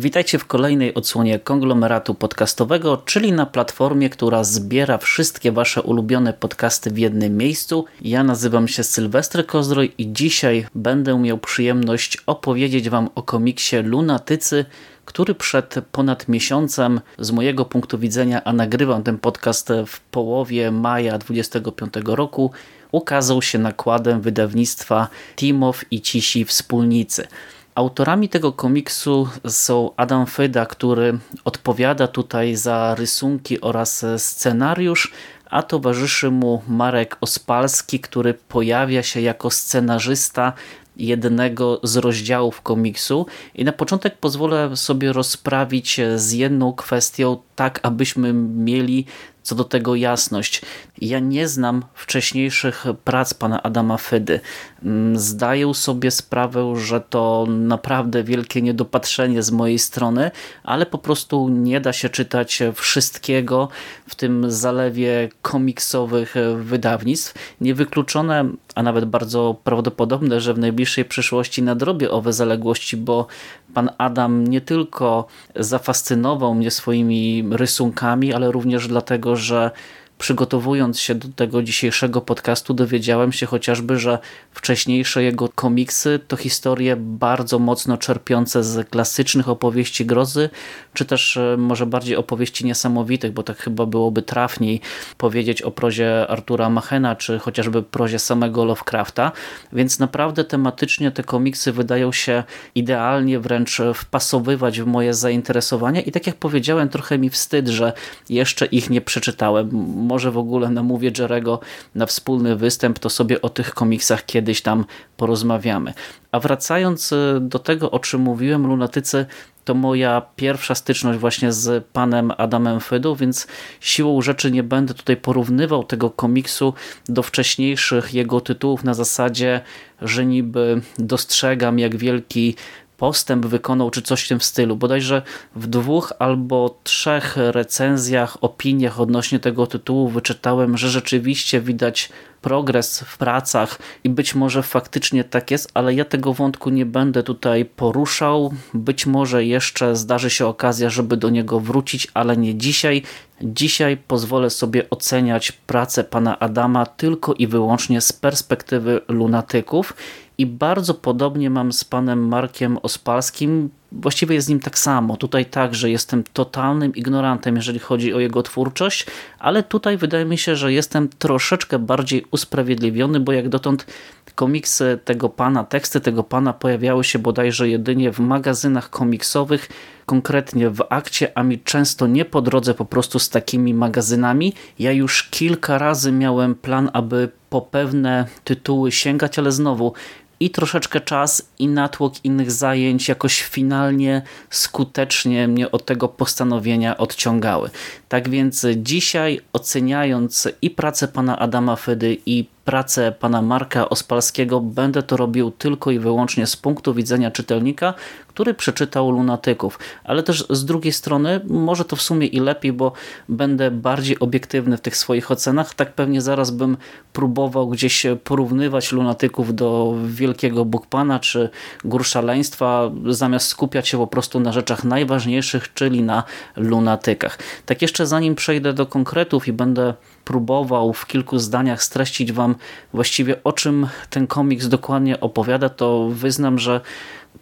Witajcie w kolejnej odsłonie konglomeratu podcastowego, czyli na platformie, która zbiera wszystkie Wasze ulubione podcasty w jednym miejscu. Ja nazywam się Sylwester Kozdroj i dzisiaj będę miał przyjemność opowiedzieć Wam o komiksie Lunatycy, który przed ponad miesiącem z mojego punktu widzenia, a nagrywam ten podcast w połowie maja 2025 roku, ukazał się nakładem wydawnictwa Timow i Cisi Wspólnicy. Autorami tego komiksu są Adam Fyda, który odpowiada tutaj za rysunki oraz scenariusz, a towarzyszy mu Marek Ospalski, który pojawia się jako scenarzysta jednego z rozdziałów komiksu i na początek pozwolę sobie rozprawić z jedną kwestią tak, abyśmy mieli co do tego jasność. Ja nie znam wcześniejszych prac pana Adama Fydy. Mm, zdaję sobie sprawę, że to naprawdę wielkie niedopatrzenie z mojej strony, ale po prostu nie da się czytać wszystkiego w tym zalewie komiksowych wydawnictw. Niewykluczone, a nawet bardzo prawdopodobne, że w najbliższej przyszłości nadrobię owe zaległości, bo pan Adam nie tylko zafascynował mnie swoimi rysunkami, ale również dlatego, że przygotowując się do tego dzisiejszego podcastu dowiedziałem się chociażby, że wcześniejsze jego komiksy to historie bardzo mocno czerpiące z klasycznych opowieści grozy, czy też e, może bardziej opowieści niesamowitych, bo tak chyba byłoby trafniej powiedzieć o prozie Artura Machena, czy chociażby prozie samego Lovecrafta, więc naprawdę tematycznie te komiksy wydają się idealnie wręcz wpasowywać w moje zainteresowania i tak jak powiedziałem, trochę mi wstyd, że jeszcze ich nie przeczytałem. Może w ogóle namówię Jerego na wspólny występ, to sobie o tych komiksach kiedyś tam porozmawiamy. A wracając y, do tego, o czym mówiłem, Lunatycy to moja pierwsza styczność właśnie z panem Adamem Fydą, więc siłą rzeczy nie będę tutaj porównywał tego komiksu do wcześniejszych jego tytułów na zasadzie, że niby dostrzegam jak wielki postęp wykonał, czy coś w tym stylu. Bodajże w dwóch albo trzech recenzjach, opiniach odnośnie tego tytułu wyczytałem, że rzeczywiście widać progres w pracach i być może faktycznie tak jest, ale ja tego wątku nie będę tutaj poruszał. Być może jeszcze zdarzy się okazja, żeby do niego wrócić, ale nie dzisiaj. Dzisiaj pozwolę sobie oceniać pracę pana Adama tylko i wyłącznie z perspektywy lunatyków i bardzo podobnie mam z panem Markiem Ospalskim. Właściwie jest z nim tak samo. Tutaj także jestem totalnym ignorantem, jeżeli chodzi o jego twórczość, ale tutaj wydaje mi się, że jestem troszeczkę bardziej usprawiedliwiony, bo jak dotąd komiksy tego pana, teksty tego pana pojawiały się bodajże jedynie w magazynach komiksowych, konkretnie w akcie, a mi często nie po drodze po prostu z takimi magazynami. Ja już kilka razy miałem plan, aby po pewne tytuły sięgać, ale znowu i troszeczkę czas i natłok innych zajęć jakoś finalnie skutecznie mnie od tego postanowienia odciągały. Tak więc dzisiaj oceniając i pracę pana Adama Fedy i pracę pana Marka Ospalskiego będę to robił tylko i wyłącznie z punktu widzenia czytelnika, który przeczytał Lunatyków. Ale też z drugiej strony może to w sumie i lepiej, bo będę bardziej obiektywny w tych swoich ocenach. Tak pewnie zaraz bym próbował gdzieś porównywać Lunatyków do Wielkiego Bukpana czy Gór Szaleństwa, zamiast skupiać się po prostu na rzeczach najważniejszych, czyli na Lunatykach. Tak jeszcze zanim przejdę do konkretów i będę próbował w kilku zdaniach streścić Wam właściwie o czym ten komiks dokładnie opowiada, to wyznam, że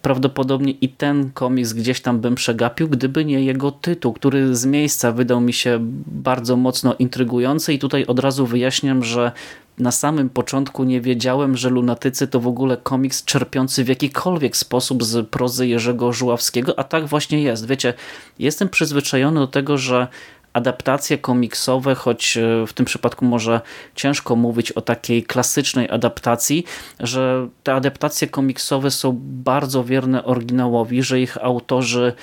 prawdopodobnie i ten komiks gdzieś tam bym przegapił, gdyby nie jego tytuł, który z miejsca wydał mi się bardzo mocno intrygujący i tutaj od razu wyjaśniam, że na samym początku nie wiedziałem, że Lunatycy to w ogóle komiks czerpiący w jakikolwiek sposób z prozy Jerzego Żuławskiego, a tak właśnie jest. Wiecie, jestem przyzwyczajony do tego, że adaptacje komiksowe, choć e, w tym przypadku może ciężko mówić o takiej klasycznej adaptacji, że te adaptacje komiksowe są bardzo wierne oryginałowi, że ich autorzy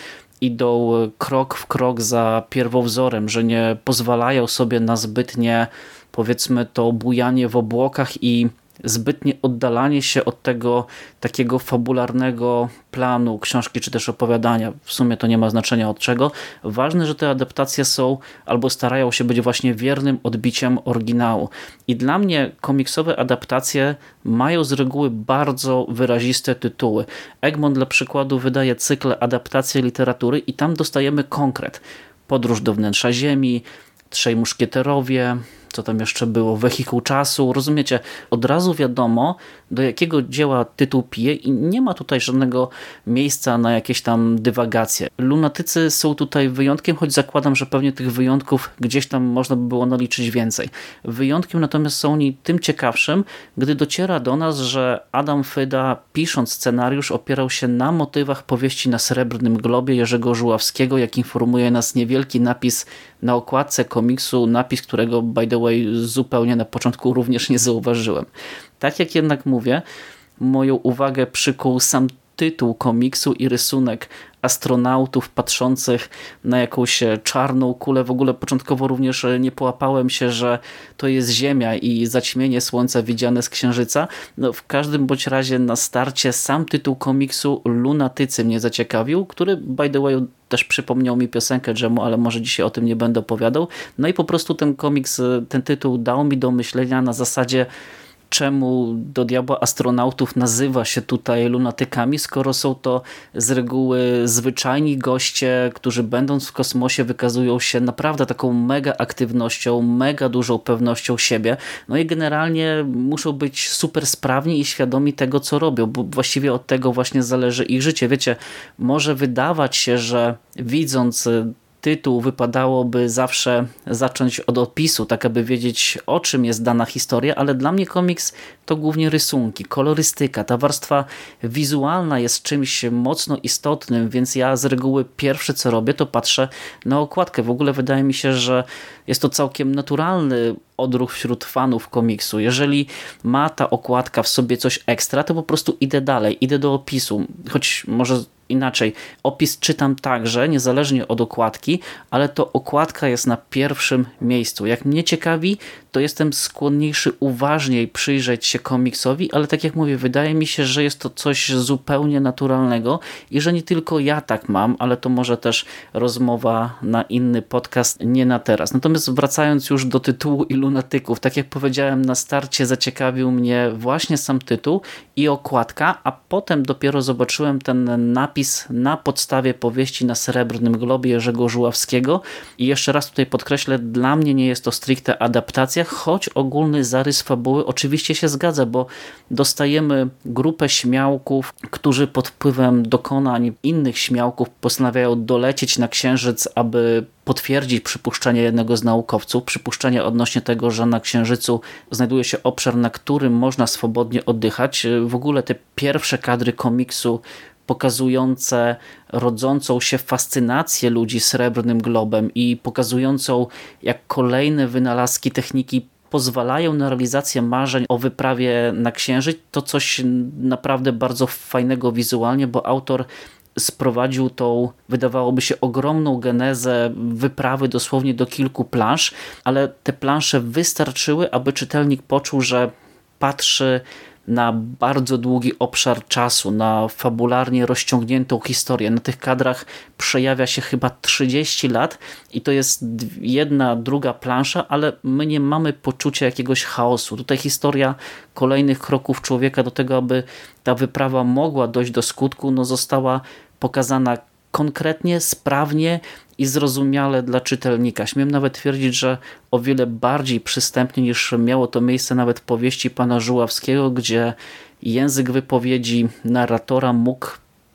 idą krok w krok za pierwowzorem, że nie pozwalają sobie na zbytnie powiedzmy to bujanie w obłokach i zbytnie oddalanie się od tego takiego fabularnego planu książki czy też opowiadania. W sumie to nie ma znaczenia od czego. Ważne, że te adaptacje są albo starają się być właśnie wiernym odbiciem oryginału. I dla mnie komiksowe adaptacje mają z reguły bardzo wyraziste tytuły. Egmont dla przykładu wydaje cykl adaptacji literatury i tam dostajemy konkret. Podróż do wnętrza Ziemi, Trzej Muszkieterowie, co tam jeszcze było, wehikuł czasu, rozumiecie? Od razu wiadomo, do jakiego dzieła tytuł pije i nie ma tutaj żadnego miejsca na jakieś tam dywagacje. Lunatycy są tutaj wyjątkiem, choć zakładam, że pewnie tych wyjątków gdzieś tam można by było naliczyć więcej. Wyjątkiem natomiast są oni tym ciekawszym, gdy dociera do nas, że Adam Fyda pisząc scenariusz opierał się na motywach powieści na Srebrnym Globie Jerzego Żuławskiego, jak informuje nas niewielki napis na okładce komiksu, napis, którego by the way zupełnie na początku również nie zauważyłem. Tak jak jednak mówię, moją uwagę przykuł sam tytuł komiksu i rysunek astronautów patrzących na jakąś czarną kulę. W ogóle początkowo również nie połapałem się, że to jest Ziemia i zaćmienie Słońca widziane z Księżyca. No, w każdym bądź razie na starcie sam tytuł komiksu Lunatycy mnie zaciekawił, który by the way też przypomniał mi piosenkę Jemu, ale może dzisiaj o tym nie będę opowiadał. No i po prostu ten komiks, ten tytuł dał mi do myślenia na zasadzie czemu do diabła astronautów nazywa się tutaj lunatykami, skoro są to z reguły zwyczajni goście, którzy będąc w kosmosie wykazują się naprawdę taką mega aktywnością, mega dużą pewnością siebie, no i generalnie muszą być super sprawni i świadomi tego, co robią, bo właściwie od tego właśnie zależy ich życie. Wiecie, może wydawać się, że widząc tytuł wypadałoby zawsze zacząć od opisu, tak aby wiedzieć o czym jest dana historia, ale dla mnie komiks to głównie rysunki, kolorystyka. Ta warstwa wizualna jest czymś mocno istotnym, więc ja z reguły pierwsze co robię to patrzę na okładkę. W ogóle wydaje mi się, że jest to całkiem naturalny odruch wśród fanów komiksu. Jeżeli ma ta okładka w sobie coś ekstra, to po prostu idę dalej, idę do opisu. Choć może inaczej. Opis czytam także, niezależnie od okładki, ale to okładka jest na pierwszym miejscu. Jak mnie ciekawi, to jestem skłonniejszy uważniej przyjrzeć się komiksowi, ale tak jak mówię, wydaje mi się, że jest to coś zupełnie naturalnego i że nie tylko ja tak mam, ale to może też rozmowa na inny podcast, nie na teraz. Natomiast wracając już do tytułu i lunatyków, tak jak powiedziałem na starcie, zaciekawił mnie właśnie sam tytuł i okładka, a potem dopiero zobaczyłem ten napis na podstawie powieści na Srebrnym Globie Jerzego Żuławskiego i jeszcze raz tutaj podkreślę, dla mnie nie jest to stricte adaptacja, choć ogólny zarys fabuły oczywiście się zgadza, bo dostajemy grupę śmiałków, którzy pod wpływem dokonań innych śmiałków postanawiają dolecieć na Księżyc, aby potwierdzić przypuszczenie jednego z naukowców, przypuszczenie odnośnie tego, że na Księżycu znajduje się obszar, na którym można swobodnie oddychać. W ogóle te pierwsze kadry komiksu pokazujące rodzącą się fascynację ludzi srebrnym globem i pokazującą jak kolejne wynalazki techniki pozwalają na realizację marzeń o wyprawie na Księżyc, to coś naprawdę bardzo fajnego wizualnie, bo autor sprowadził tą, wydawałoby się, ogromną genezę wyprawy dosłownie do kilku plansz, ale te plansze wystarczyły, aby czytelnik poczuł, że patrzy na bardzo długi obszar czasu, na fabularnie rozciągniętą historię. Na tych kadrach przejawia się chyba 30 lat i to jest jedna, druga plansza, ale my nie mamy poczucia jakiegoś chaosu. Tutaj historia kolejnych kroków człowieka do tego, aby ta wyprawa mogła dojść do skutku, no została pokazana konkretnie, sprawnie i zrozumiale dla czytelnika. Śmiem nawet twierdzić, że o wiele bardziej przystępnie niż miało to miejsce nawet w powieści pana Żuławskiego, gdzie język wypowiedzi narratora mógł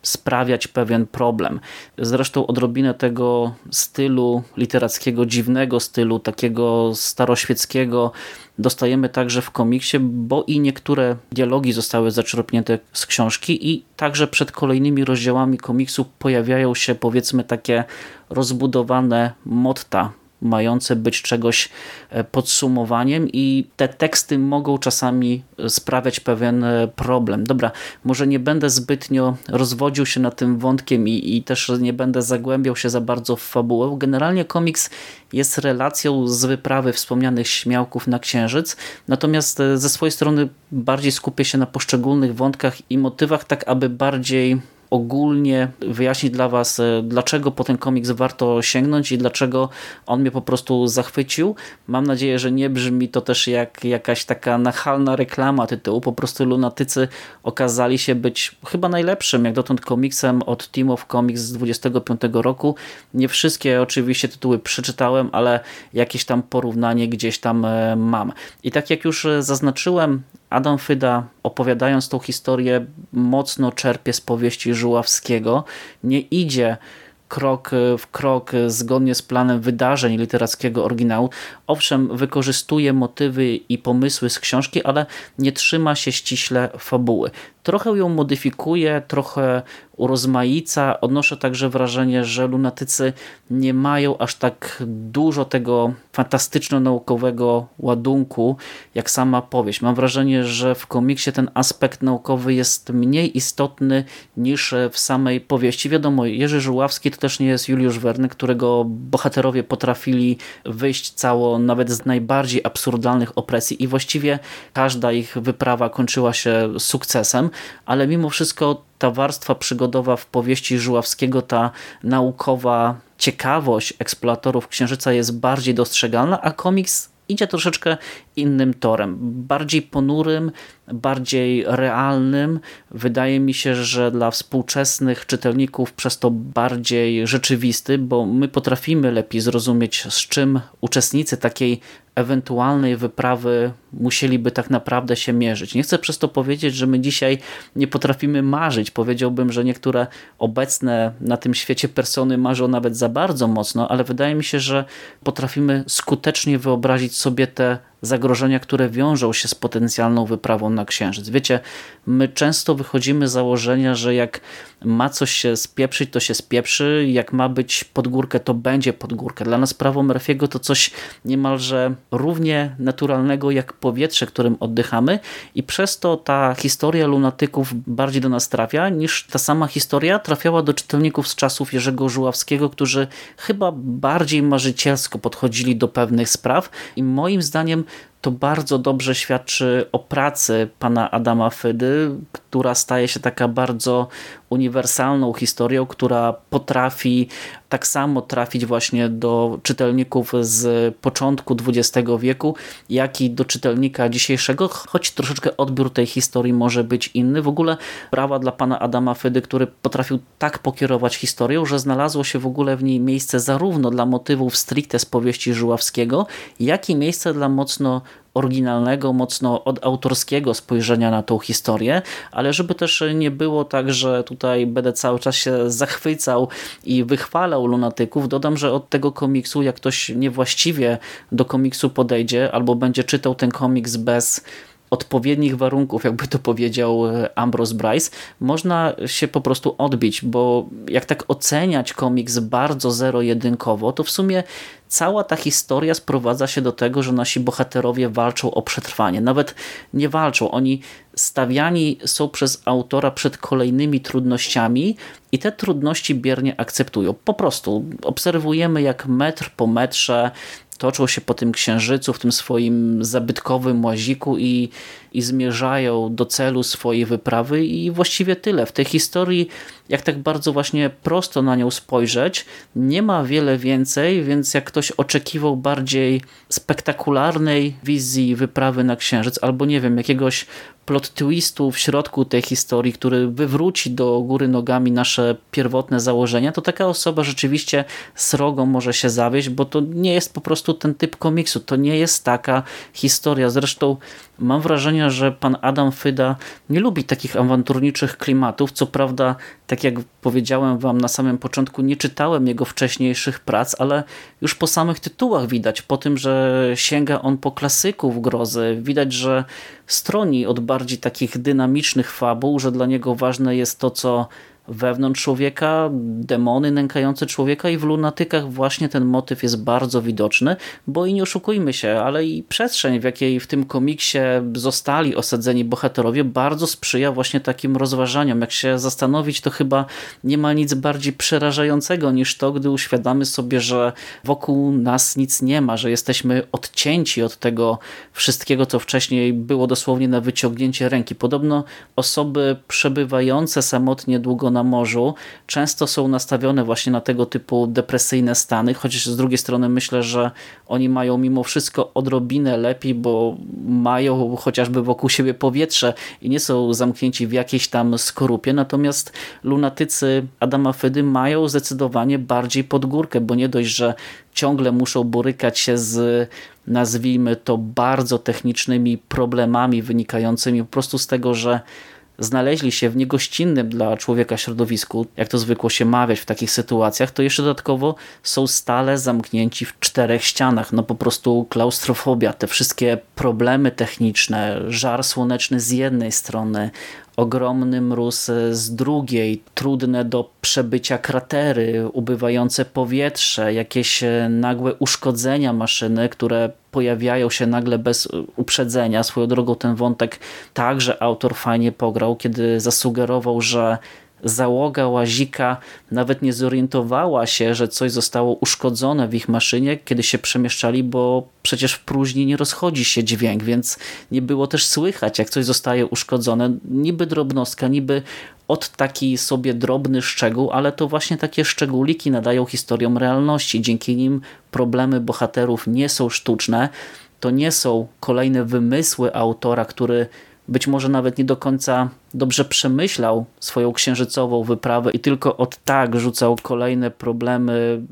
sprawiać pewien problem. Zresztą odrobinę tego stylu literackiego, dziwnego stylu, takiego staroświeckiego dostajemy także w komiksie, bo i niektóre dialogi zostały zaczerpnięte z książki i także przed kolejnymi rozdziałami komiksu pojawiają się powiedzmy takie rozbudowane motta mające być czegoś e, podsumowaniem i te teksty mogą czasami sprawiać pewien e, problem. Dobra, może nie będę zbytnio rozwodził się nad tym wątkiem i, i też nie będę zagłębiał się za bardzo w fabułę. Generalnie komiks jest relacją z wyprawy wspomnianych śmiałków na Księżyc, natomiast e, ze swojej strony bardziej skupię się na poszczególnych wątkach i motywach, tak aby bardziej ogólnie wyjaśnić dla Was, e, dlaczego po ten komiks warto sięgnąć i dlaczego on mnie po prostu zachwycił. Mam nadzieję, że nie brzmi to też jak jakaś taka nachalna reklama tytułu. Po prostu Lunatycy okazali się być chyba najlepszym jak dotąd komiksem od Team of Comics z 25 roku. Nie wszystkie oczywiście tytuły przeczytałem, ale jakieś tam porównanie gdzieś tam e, mam. I tak jak już e, zaznaczyłem, Adam Fyda opowiadając tą historię mocno czerpie z powieści Żuławskiego. Nie idzie krok w krok zgodnie z planem wydarzeń literackiego oryginału. Owszem, wykorzystuje motywy i pomysły z książki, ale nie trzyma się ściśle fabuły. Trochę ją modyfikuje, trochę urozmaica. Odnoszę także wrażenie, że lunatycy nie mają aż tak dużo tego fantastyczno-naukowego ładunku, jak sama powieść. Mam wrażenie, że w komiksie ten aspekt naukowy jest mniej istotny niż w samej powieści. Wiadomo, Jerzy Żuławski to też nie jest Juliusz Werny, którego bohaterowie potrafili wyjść cało nawet z najbardziej absurdalnych opresji i właściwie każda ich wyprawa kończyła się sukcesem ale mimo wszystko ta warstwa przygodowa w powieści Żuławskiego, ta naukowa ciekawość eksploratorów Księżyca jest bardziej dostrzegalna, a komiks idzie troszeczkę innym torem, bardziej ponurym, bardziej realnym. Wydaje mi się, że dla współczesnych czytelników przez to bardziej rzeczywisty, bo my potrafimy lepiej zrozumieć, z czym uczestnicy takiej ewentualnej wyprawy musieliby tak naprawdę się mierzyć. Nie chcę przez to powiedzieć, że my dzisiaj nie potrafimy marzyć. Powiedziałbym, że niektóre obecne na tym świecie persony marzą nawet za bardzo mocno, ale wydaje mi się, że potrafimy skutecznie wyobrazić sobie te zagrożenia, które wiążą się z potencjalną wyprawą na Księżyc. Wiecie, my często wychodzimy z założenia, że jak ma coś się spieprzyć, to się spieprzy, jak ma być pod górkę, to będzie pod górkę. Dla nas prawo Murphy'ego to coś niemalże równie naturalnego jak powietrze, którym oddychamy i przez to ta historia lunatyków bardziej do nas trafia, niż ta sama historia trafiała do czytelników z czasów Jerzego Żuławskiego, którzy chyba bardziej marzycielsko podchodzili do pewnych spraw i moim zdaniem to bardzo dobrze świadczy o pracy pana Adama Fydy, która staje się taka bardzo uniwersalną historią, która potrafi tak samo trafić właśnie do czytelników z początku XX wieku, jak i do czytelnika dzisiejszego, choć troszeczkę odbiór tej historii może być inny. W ogóle brawa dla pana Adama Fydy, który potrafił tak pokierować historią, że znalazło się w ogóle w niej miejsce zarówno dla motywów stricte z powieści Żuławskiego, jak i miejsce dla mocno oryginalnego, mocno odautorskiego spojrzenia na tą historię, ale żeby też nie było tak, że tutaj będę cały czas się zachwycał i wychwalał lunatyków, dodam, że od tego komiksu, jak ktoś niewłaściwie do komiksu podejdzie albo będzie czytał ten komiks bez odpowiednich warunków, jakby to powiedział e, Ambrose Bryce, można się po prostu odbić, bo jak tak oceniać komiks bardzo zero-jedynkowo, to w sumie cała ta historia sprowadza się do tego, że nasi bohaterowie walczą o przetrwanie. Nawet nie walczą, oni stawiani są przez autora przed kolejnymi trudnościami i te trudności biernie akceptują. Po prostu obserwujemy jak metr po metrze toczą się po tym księżycu, w tym swoim zabytkowym łaziku i, i zmierzają do celu swojej wyprawy i właściwie tyle. W tej historii, jak tak bardzo właśnie prosto na nią spojrzeć, nie ma wiele więcej, więc jak ktoś oczekiwał bardziej spektakularnej wizji wyprawy na księżyc, albo nie wiem, jakiegoś plot twistu w środku tej historii, który wywróci do góry nogami nasze pierwotne założenia, to taka osoba rzeczywiście srogo może się zawieść, bo to nie jest po prostu ten typ komiksu, to nie jest taka historia. Zresztą mam wrażenie, że pan Adam Fyda nie lubi takich awanturniczych klimatów. Co prawda, tak jak powiedziałem wam na samym początku, nie czytałem jego wcześniejszych prac, ale już po samych tytułach widać, po tym, że sięga on po klasyków grozy, widać, że stroni od bardziej takich dynamicznych fabuł, że dla niego ważne jest to, co wewnątrz człowieka, demony nękające człowieka i w lunatykach właśnie ten motyw jest bardzo widoczny, bo i nie oszukujmy się, ale i przestrzeń, w jakiej w tym komiksie zostali osadzeni bohaterowie bardzo sprzyja właśnie takim rozważaniom. Jak się zastanowić, to chyba nie ma nic bardziej przerażającego niż to, gdy uświadamy sobie, że wokół nas nic nie ma, że jesteśmy odcięci od tego wszystkiego, co wcześniej było dosłownie na wyciągnięcie ręki. Podobno osoby przebywające samotnie długo na morzu często są nastawione właśnie na tego typu depresyjne stany, chociaż z drugiej strony myślę, że oni mają mimo wszystko odrobinę lepiej, bo mają chociażby wokół siebie powietrze i nie są zamknięci w jakiejś tam skorupie, natomiast lunatycy Adama Fydy mają zdecydowanie bardziej pod górkę, bo nie dość, że ciągle muszą borykać się z nazwijmy to bardzo technicznymi problemami wynikającymi po prostu z tego, że znaleźli się w niegościnnym dla człowieka środowisku, jak to zwykło się mawiać w takich sytuacjach, to jeszcze dodatkowo są stale zamknięci w czterech ścianach. No po prostu klaustrofobia, te wszystkie problemy techniczne, żar słoneczny z jednej strony, ogromny mróz z drugiej, trudne do przebycia kratery, ubywające powietrze, jakieś nagłe uszkodzenia maszyny, które pojawiają się nagle bez uprzedzenia. Swoją drogą ten wątek także autor fajnie pograł, kiedy zasugerował, że załoga łazika nawet nie zorientowała się, że coś zostało uszkodzone w ich maszynie, kiedy się przemieszczali, bo przecież w próżni nie rozchodzi się dźwięk, więc nie było też słychać, jak coś zostaje uszkodzone. Niby drobnostka, niby od taki sobie drobny szczegół, ale to właśnie takie szczególiki nadają historiom realności. Dzięki nim problemy bohaterów nie są sztuczne, to nie są kolejne wymysły autora, który być może nawet nie do końca dobrze przemyślał swoją księżycową wyprawę i tylko od tak rzucał kolejne problemy.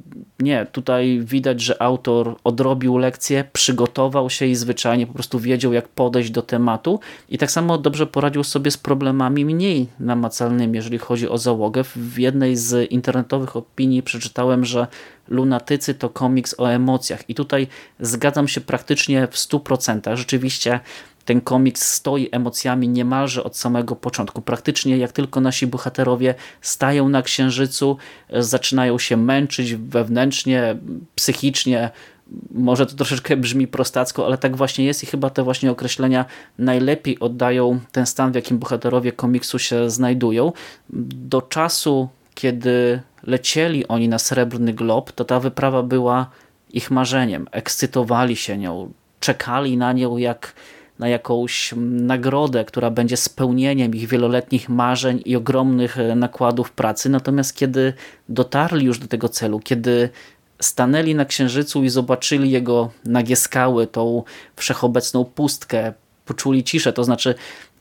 Nie, tutaj widać, że autor odrobił lekcję, przygotował się i zwyczajnie po prostu wiedział, jak podejść do tematu i tak samo dobrze poradził sobie z problemami mniej namacalnymi, jeżeli chodzi o załogę. W jednej z internetowych opinii przeczytałem, że Lunatycy to komiks o emocjach i tutaj zgadzam się praktycznie w 100%. Rzeczywiście ten komiks stoi emocjami niemalże od samego początku. Praktycznie jak tylko nasi bohaterowie stają na księżycu, e, zaczynają się męczyć wewnętrznie, psychicznie, może to troszeczkę brzmi prostacko, ale tak właśnie jest i chyba te właśnie określenia najlepiej oddają ten stan, w jakim bohaterowie komiksu się znajdują. Do czasu, kiedy lecieli oni na Srebrny Glob, to ta wyprawa była ich marzeniem. Ekscytowali się nią, czekali na nią jak na jakąś nagrodę, która będzie spełnieniem ich wieloletnich marzeń i ogromnych e, nakładów pracy. Natomiast kiedy dotarli już do tego celu, kiedy stanęli na księżycu i zobaczyli jego nagie skały, tą wszechobecną pustkę, poczuli ciszę, to znaczy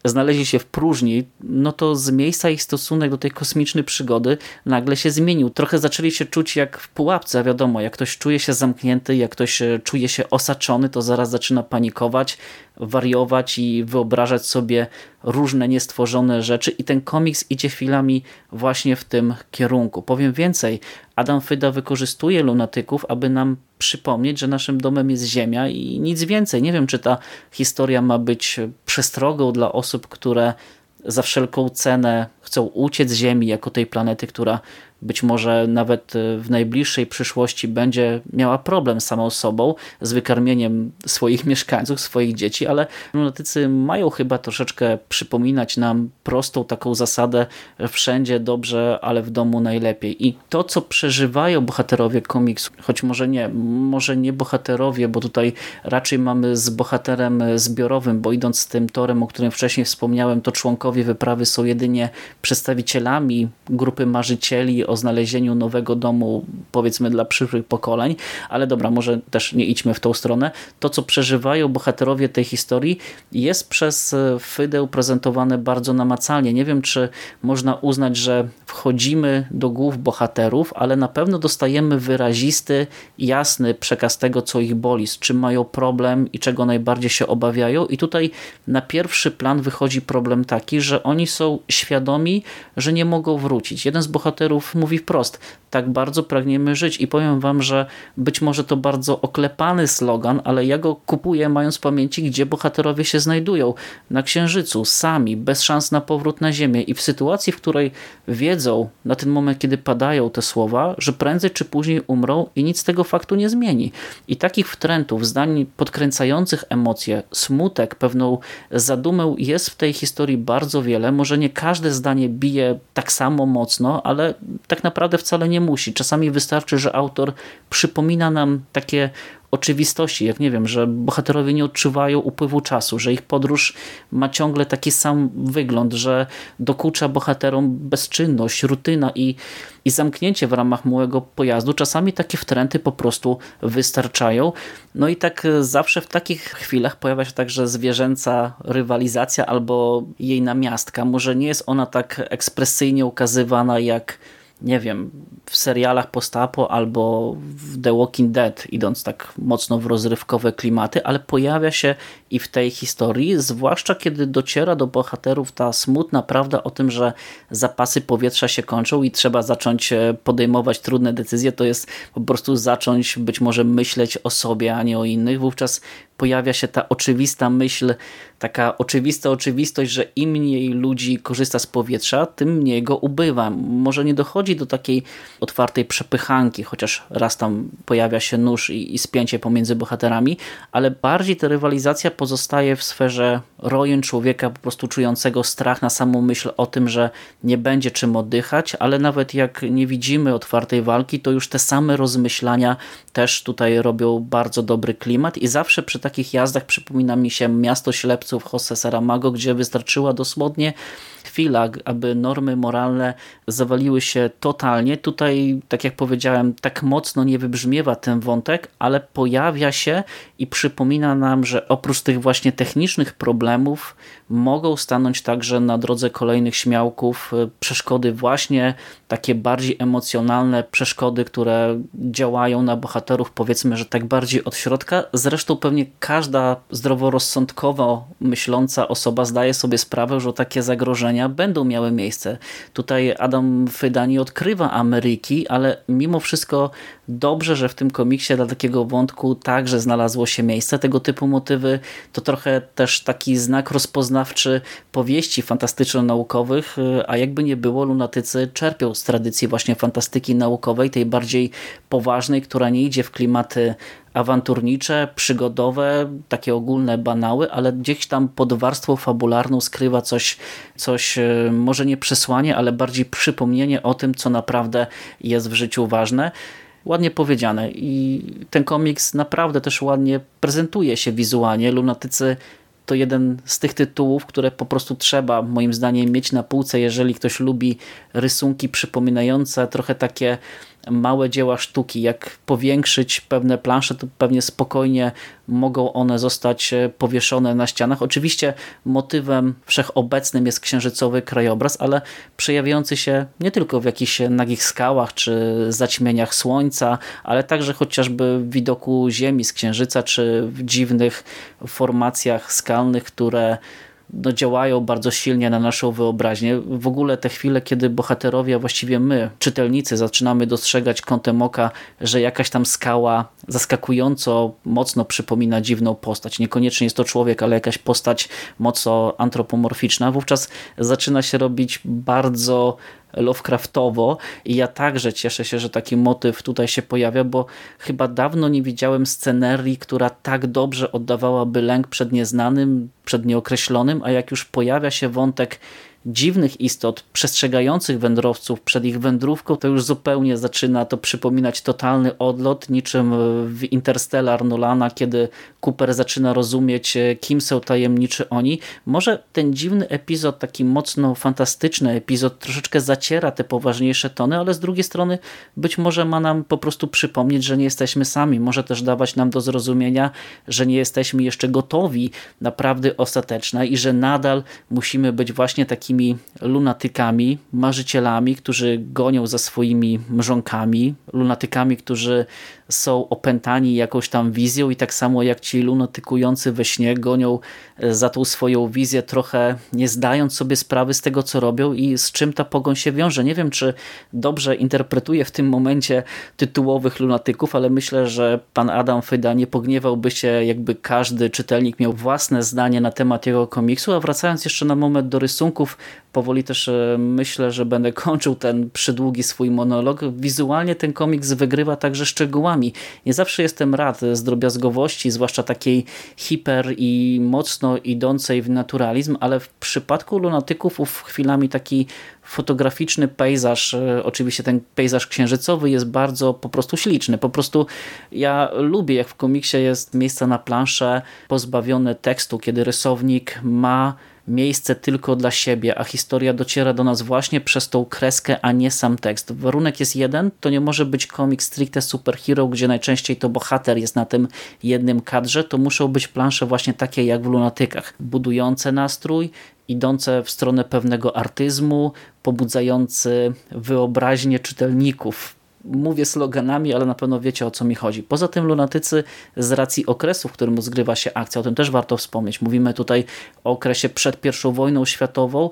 znaleźli się w próżni, no to z miejsca ich stosunek do tej kosmicznej przygody nagle się zmienił. Trochę zaczęli się czuć jak w pułapce, wiadomo, jak ktoś czuje się zamknięty, jak ktoś e, czuje się osaczony, to zaraz zaczyna panikować, wariować i wyobrażać sobie różne niestworzone rzeczy i ten komiks idzie chwilami właśnie w tym kierunku. Powiem więcej, Adam Fyda wykorzystuje lunatyków, aby nam przypomnieć, że naszym domem jest Ziemia i nic więcej. Nie wiem, czy ta historia ma być przestrogą dla osób, które za wszelką cenę chcą uciec z Ziemi jako tej planety, która być może nawet e, w najbliższej przyszłości będzie miała problem z samą sobą, z wykarmieniem swoich mieszkańców, swoich dzieci, ale lunatycy mają chyba troszeczkę przypominać nam prostą taką zasadę wszędzie dobrze, ale w domu najlepiej. I to, co przeżywają bohaterowie komiksu, choć może nie, może nie bohaterowie, bo tutaj raczej mamy z bohaterem zbiorowym, bo idąc z tym torem, o którym wcześniej wspomniałem, to członkowie wyprawy są jedynie przedstawicielami grupy marzycieli o znalezieniu nowego domu, powiedzmy dla przyszłych pokoleń, ale dobra, może też nie idźmy w tą stronę. To, co przeżywają bohaterowie tej historii jest przez Fydeł prezentowane bardzo namacalnie. Nie wiem, czy można uznać, że wchodzimy do głów bohaterów, ale na pewno dostajemy wyrazisty, jasny przekaz tego, co ich boli, z czym mają problem i czego najbardziej się obawiają. I tutaj na pierwszy plan wychodzi problem taki, że oni są świadomi, że nie mogą wrócić. Jeden z bohaterów mówi wprost, tak bardzo pragniemy żyć i powiem wam, że być może to bardzo oklepany slogan, ale ja go kupuję mając w pamięci, gdzie bohaterowie się znajdują. Na Księżycu, sami, bez szans na powrót na Ziemię i w sytuacji, w której wiedzą na ten moment, kiedy padają te słowa, że prędzej czy później umrą i nic tego faktu nie zmieni. I takich wtrętów, zdań podkręcających emocje, smutek, pewną zadumę jest w tej historii bardzo wiele. Może nie każde zdanie bije tak samo mocno, ale tak naprawdę wcale nie musi. Czasami wystarczy, że autor przypomina nam takie oczywistości, jak nie wiem, że bohaterowie nie odczuwają upływu czasu, że ich podróż ma ciągle taki sam wygląd, że dokucza bohaterom bezczynność, rutyna i, i zamknięcie w ramach małego pojazdu. Czasami takie wtręty po prostu wystarczają. No i tak zawsze w takich chwilach pojawia się także zwierzęca rywalizacja albo jej namiastka. Może nie jest ona tak ekspresyjnie ukazywana jak nie wiem, w serialach postapo albo w The Walking Dead, idąc tak mocno w rozrywkowe klimaty, ale pojawia się i w tej historii, zwłaszcza kiedy dociera do bohaterów ta smutna prawda o tym, że zapasy powietrza się kończą i trzeba zacząć e, podejmować trudne decyzje, to jest po prostu zacząć być może myśleć o sobie, a nie o innych. Wówczas pojawia się ta oczywista myśl, taka oczywista oczywistość, że im mniej ludzi korzysta z powietrza, tym mniej go ubywa. Może nie dochodzi do takiej otwartej przepychanki, chociaż raz tam pojawia się nóż i, i spięcie pomiędzy bohaterami, ale bardziej ta rywalizacja pozostaje w sferze rojeń człowieka po prostu czującego strach na samą myśl o tym, że nie będzie czym oddychać, ale nawet jak nie widzimy otwartej walki, to już te same rozmyślania też tutaj robią bardzo dobry klimat i zawsze przy takich jazdach przypomina mi się Miasto Ślepców Jose Saramago, gdzie wystarczyła dosłownie chwila, aby normy moralne zawaliły się totalnie. Tutaj, tak jak powiedziałem, tak mocno nie wybrzmiewa ten wątek, ale pojawia się i przypomina nam, że oprócz tych właśnie technicznych problemów mogą stanąć także na drodze kolejnych śmiałków e, przeszkody właśnie takie bardziej emocjonalne, przeszkody, które działają na bohaterów powiedzmy, że tak bardziej od środka. Zresztą pewnie każda zdroworozsądkowo myśląca osoba zdaje sobie sprawę, że takie zagrożenia będą miały miejsce. Tutaj Adam Fydani odkrywa Ameryki, ale mimo wszystko dobrze, że w tym komiksie dla takiego wątku także znalazło się miejsce. Tego typu motywy to trochę też taki znak rozpoznawczy powieści fantastyczno-naukowych, a jakby nie było, lunatycy czerpią z tradycji właśnie fantastyki naukowej, tej bardziej poważnej, która nie idzie w klimaty awanturnicze, przygodowe, takie ogólne banały, ale gdzieś tam pod warstwą fabularną skrywa coś, coś e, może nie przesłanie, ale bardziej przypomnienie o tym, co naprawdę jest w życiu ważne ładnie powiedziane i ten komiks naprawdę też ładnie prezentuje się wizualnie. Lunatycy to jeden z tych tytułów, które po prostu trzeba moim zdaniem mieć na półce, jeżeli ktoś lubi rysunki przypominające trochę takie małe dzieła sztuki, jak powiększyć pewne plansze, to pewnie spokojnie mogą one zostać e, powieszone na ścianach. Oczywiście motywem wszechobecnym jest księżycowy krajobraz, ale przejawiający się nie tylko w jakichś nagich skałach czy zaćmieniach słońca, ale także chociażby w widoku ziemi z księżyca czy w dziwnych formacjach skalnych, które no, działają bardzo silnie na naszą wyobraźnię. W ogóle te chwile, kiedy bohaterowie, a właściwie my, czytelnicy, zaczynamy dostrzegać kątem oka, że jakaś tam skała zaskakująco mocno przypomina dziwną postać. Niekoniecznie jest to człowiek, ale jakaś postać mocno antropomorficzna. Wówczas zaczyna się robić bardzo Lovecraftowo i ja także cieszę się, że taki motyw tutaj się pojawia, bo chyba dawno nie widziałem scenerii, która tak dobrze oddawałaby lęk przed nieznanym, przed nieokreślonym, a jak już pojawia się wątek dziwnych istot przestrzegających wędrowców przed ich wędrówką, to już zupełnie zaczyna to przypominać totalny odlot, niczym w Interstellar Nolana, kiedy Cooper zaczyna rozumieć, e, kim są tajemniczy oni. Może ten dziwny epizod, taki mocno fantastyczny epizod, troszeczkę zaciera te poważniejsze tony, ale z drugiej strony być może ma nam po prostu przypomnieć, że nie jesteśmy sami. Może też dawać nam do zrozumienia, że nie jesteśmy jeszcze gotowi na prawdy ostateczne i że nadal musimy być właśnie takimi lunatykami, marzycielami, którzy gonią za swoimi mrzonkami, lunatykami, którzy są opętani jakąś tam wizją i tak samo jak ci lunatykujący we śnie gonią e, za tą swoją wizję, trochę nie zdając sobie sprawy z tego, co robią i z czym ta pogoń się wiąże. Nie wiem, czy dobrze interpretuję w tym momencie tytułowych lunatyków, ale myślę, że pan Adam Fyda nie pogniewałby się, jakby każdy czytelnik miał własne zdanie na temat jego komiksu, a wracając jeszcze na moment do rysunków, powoli też e, myślę, że będę kończył ten przydługi swój monolog. Wizualnie ten komiks wygrywa także szczegółami. Nie zawsze jestem rad z drobiazgowości, zwłaszcza takiej hiper i mocno idącej w naturalizm, ale w przypadku lunatyków ów chwilami taki fotograficzny pejzaż, e, oczywiście ten pejzaż księżycowy jest bardzo po prostu śliczny. Po prostu ja lubię, jak w komiksie jest miejsca na planszę pozbawione tekstu, kiedy rysownik ma miejsce tylko dla siebie, a historia dociera do nas właśnie przez tą kreskę, a nie sam tekst. Warunek jest jeden, to nie może być komik stricte superhero, gdzie najczęściej to bohater jest na tym jednym kadrze, to muszą być plansze właśnie takie jak w Lunatykach, budujące nastrój, idące w stronę pewnego artyzmu, pobudzający wyobraźnię czytelników mówię sloganami, ale na pewno wiecie o co mi chodzi. Poza tym lunatycy z racji okresu, w którym zgrywa się akcja, o tym też warto wspomnieć. Mówimy tutaj o okresie przed I wojną światową,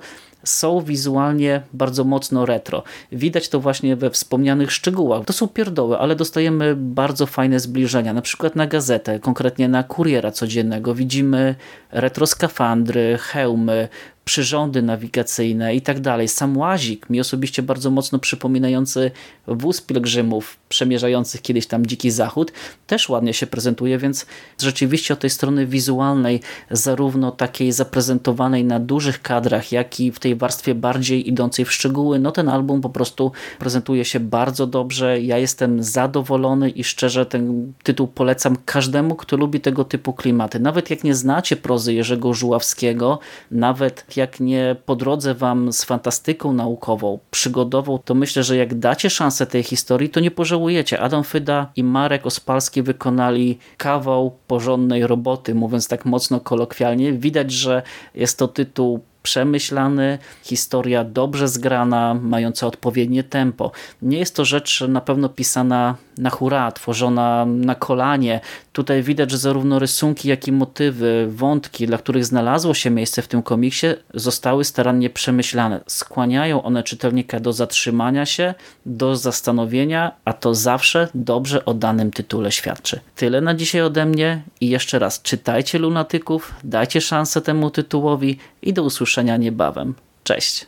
są wizualnie bardzo mocno retro. Widać to właśnie we wspomnianych szczegółach. To są pierdoły, ale dostajemy bardzo fajne zbliżenia. Na przykład na gazetę, konkretnie na kuriera codziennego widzimy retro skafandry, hełmy, przyrządy nawigacyjne i tak dalej. Sam łazik, mi osobiście bardzo mocno przypominający wóz pielgrzymów przemierzających kiedyś tam dziki zachód, też ładnie się prezentuje, więc rzeczywiście od tej strony wizualnej, zarówno takiej zaprezentowanej na dużych kadrach, jak i w tej warstwie bardziej idącej w szczegóły, no ten album po prostu prezentuje się bardzo dobrze. Ja jestem zadowolony i szczerze ten tytuł polecam każdemu, kto lubi tego typu klimaty. Nawet jak nie znacie prozy Jerzego Żuławskiego, nawet jak nie po drodze wam z fantastyką naukową, przygodową, to myślę, że jak dacie szansę tej historii, to nie pożałujecie. Adam Fyda i Marek Ospalski wykonali kawał porządnej roboty, mówiąc tak mocno kolokwialnie. Widać, że jest to tytuł przemyślany, historia dobrze zgrana, mająca odpowiednie tempo. Nie jest to rzecz na pewno pisana na hura, tworzona na kolanie. Tutaj widać, że zarówno rysunki, jak i motywy, wątki, dla których znalazło się miejsce w tym komiksie, zostały starannie przemyślane. Skłaniają one czytelnika do zatrzymania się, do zastanowienia, a to zawsze dobrze o danym tytule świadczy. Tyle na dzisiaj ode mnie i jeszcze raz czytajcie Lunatyków, dajcie szansę temu tytułowi i do usłyszenia niebawem. Cześć!